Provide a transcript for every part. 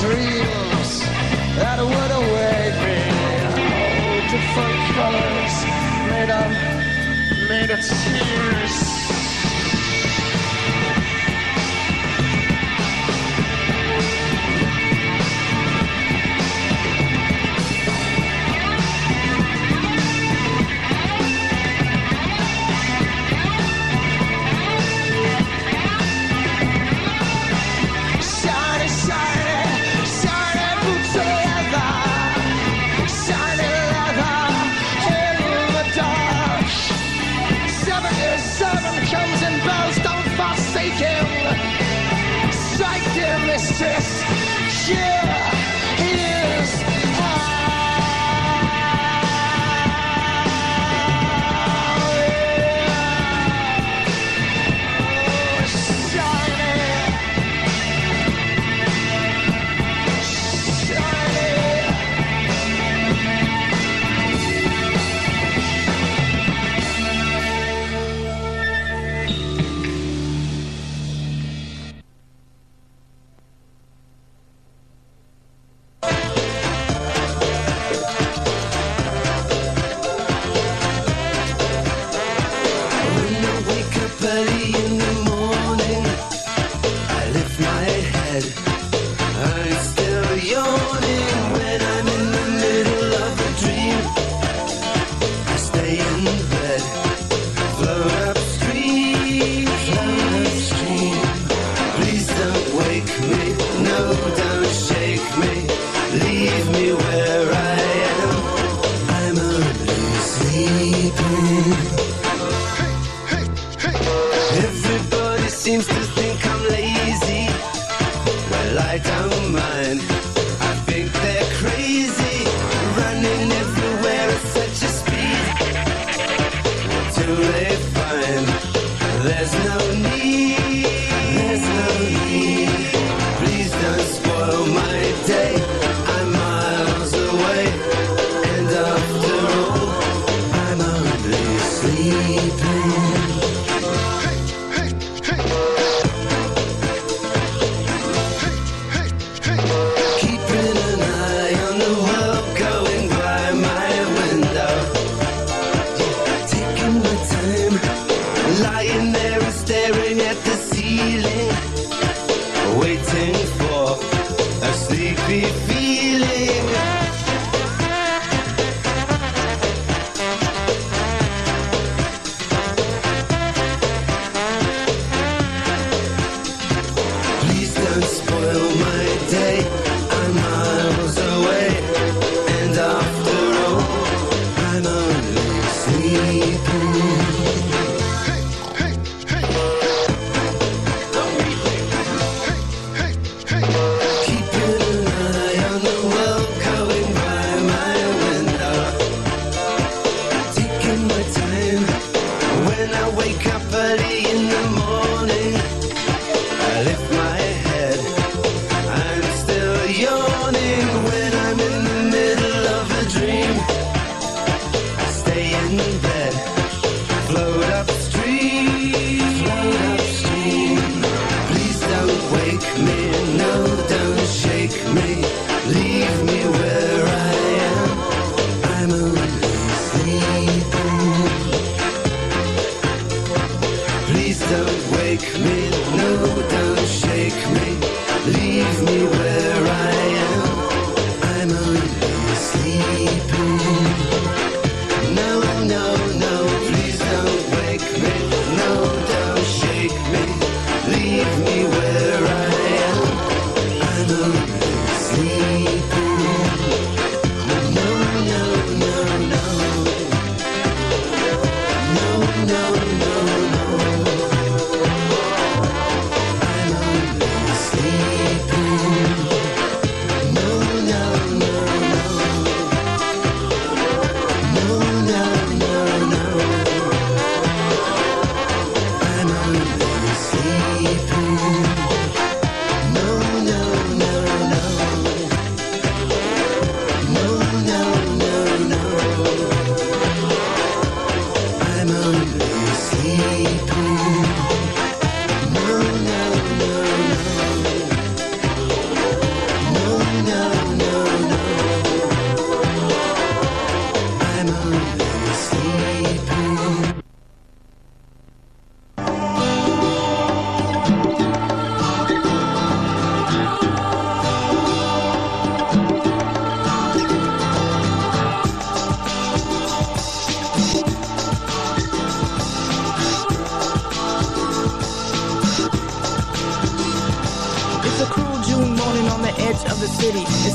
dreams that would await me. Oh, different colors made of, made of tears. 这。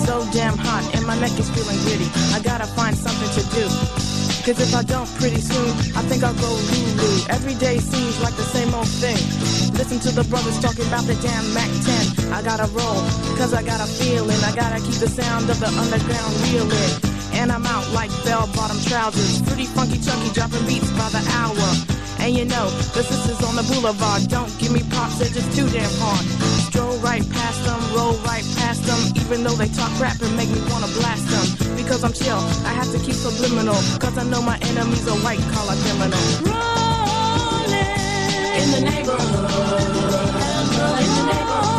So damn hot and my neck is feeling gritty. I gotta find something to do. Cause if I don't pretty soon, I think I'll go Lulu. Every day seems like the same old thing. Listen to the brothers talking about the damn Mac 10. I gotta roll, cause I got a feeling. I gotta keep the sound of the underground reeling. And I'm out like bell bottom trousers. Pretty funky chunky, dropping beats by the hour. And you know, the sisters on the boulevard don't give me props, they're just too damn hard. Stroll right past them, roll right past them, even though they talk crap and make me wanna blast them. Because I'm chill, I have to keep subliminal, cause I know my enemies are white collar criminals. Rolling in the neighborhood, in the neighborhood,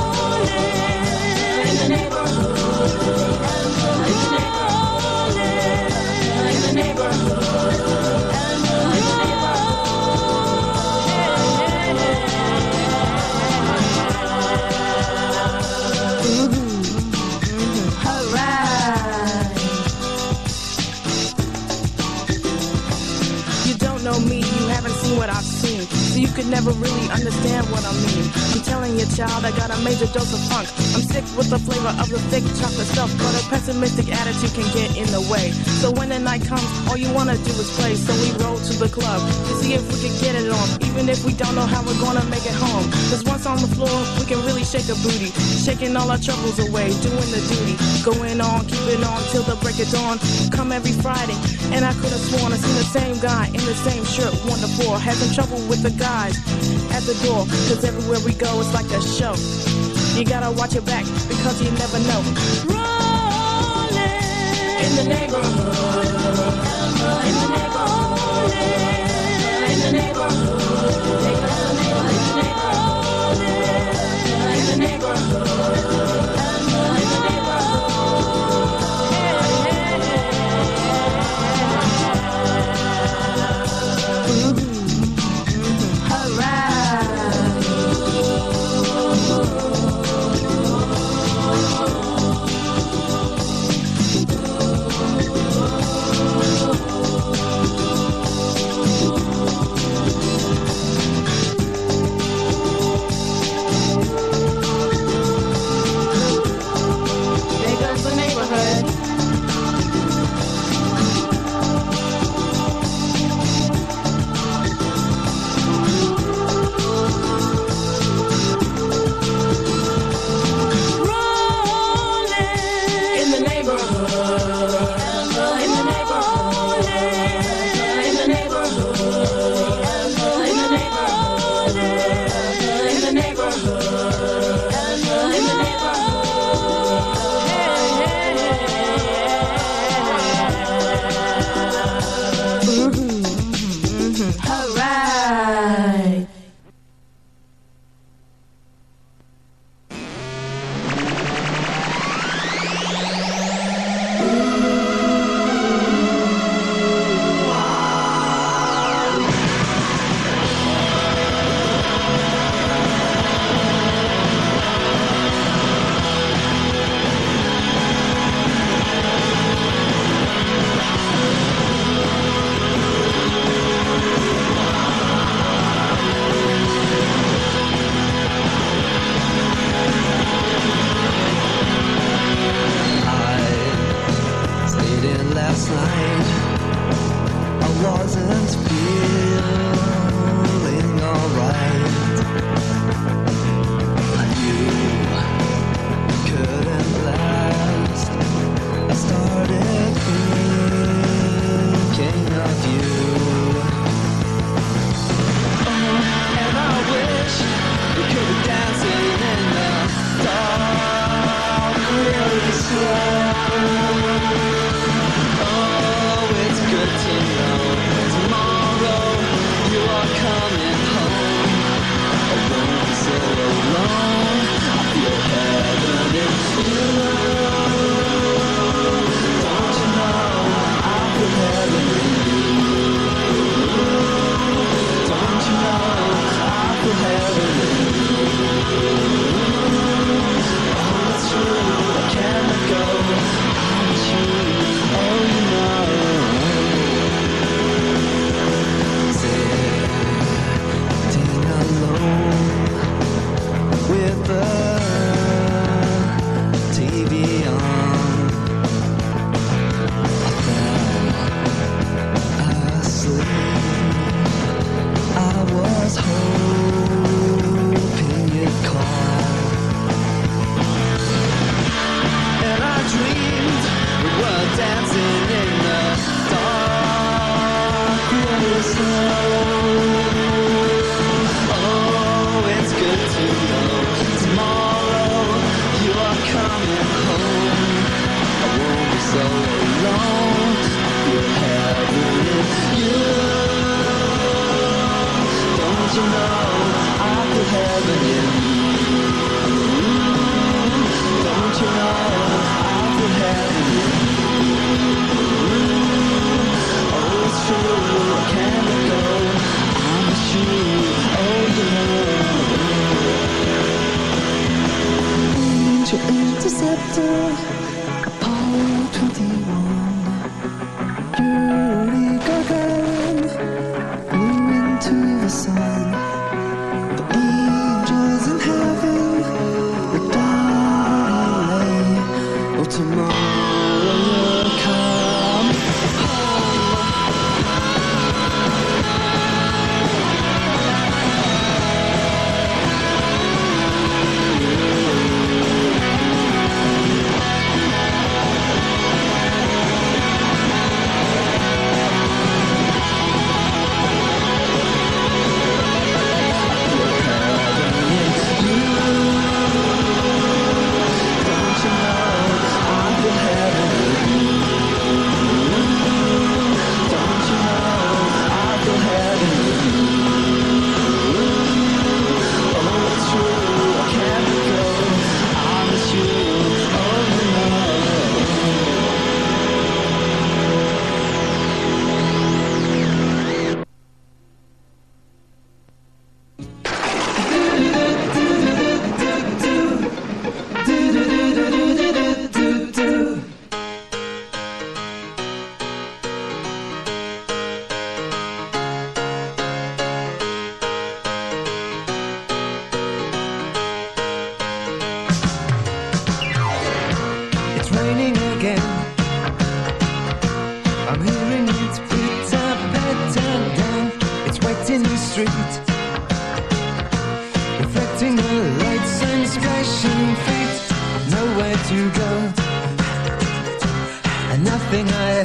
seen what I've seen. So you could never really understand what I mean. I'm telling you, child, I got a major dose of funk. I'm sick with the flavor of the thick chocolate stuff, but a pessimistic attitude can get in the way. So when the night comes, all you wanna do is play. So we roll to the club to see if we can get it on, even if we don't know how we're gonna make it home. Cause once on the floor, we can really shake a booty, shaking all our troubles away, doing the duty, going on, keeping on till the break of dawn. Come every Friday, and I could have sworn I seen the same guy in the same shirt, one to four. Had some trouble with the guys at the door, cause everywhere we go, it's like a show. You gotta watch your back because you never know. Rolling. In the neighborhood, in the neighborhood, in the neighborhood, in the neighborhood. There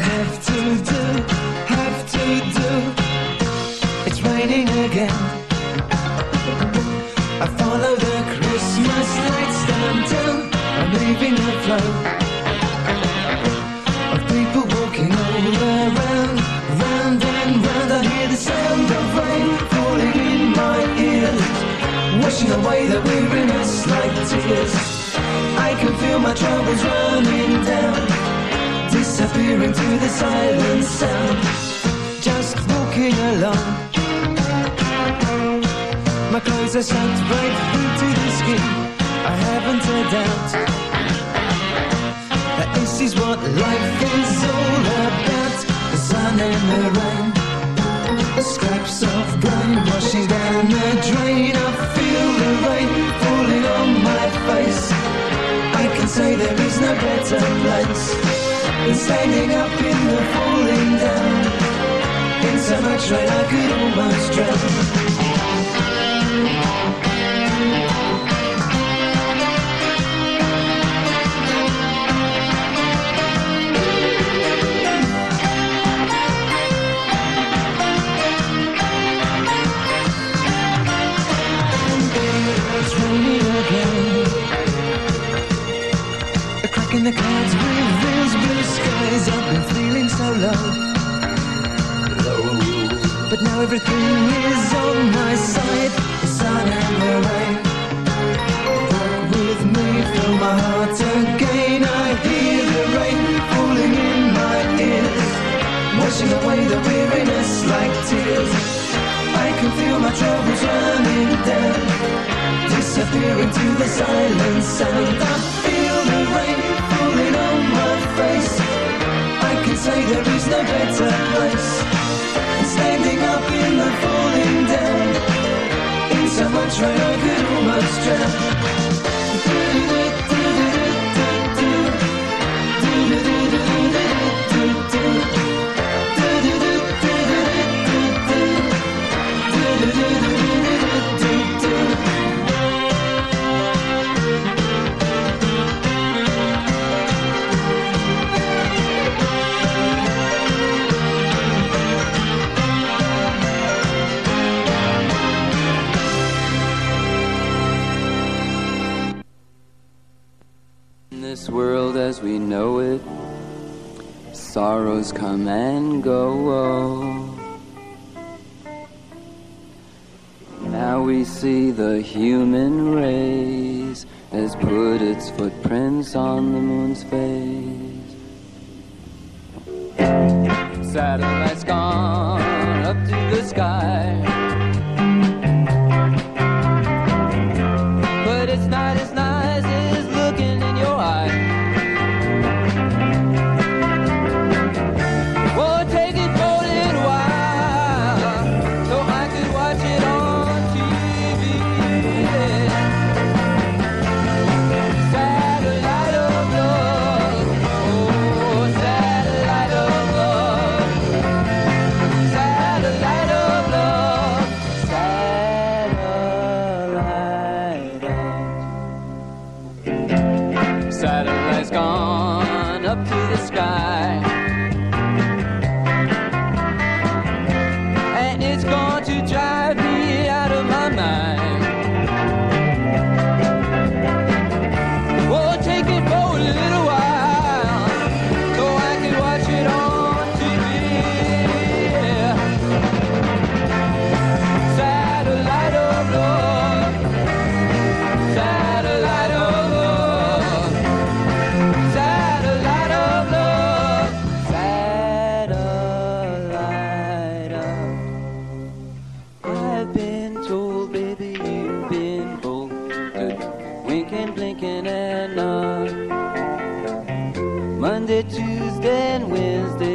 have to do, have to do. It's raining again. I follow the Christmas lights downtown. I'm leaving the flow of people walking all around, round and round. I hear the sound of rain falling in my ears, washing away the like tears. I can feel my troubles running down, disappearing to the silent sound. Just walking along. My clothes are soaked right through to the skin. I haven't a doubt that this is what life is all about. The sun and the rain, scraps of brain washing down the drain. I feel the rain falling on my face. I can say there is no better place than standing up in the falling down. In so much rain I could almost drown. Sorrows come and go. Now we see the human race has put its footprints on the moon's face. Satellites gone up to the sky. Monday, Tuesday, and Wednesday.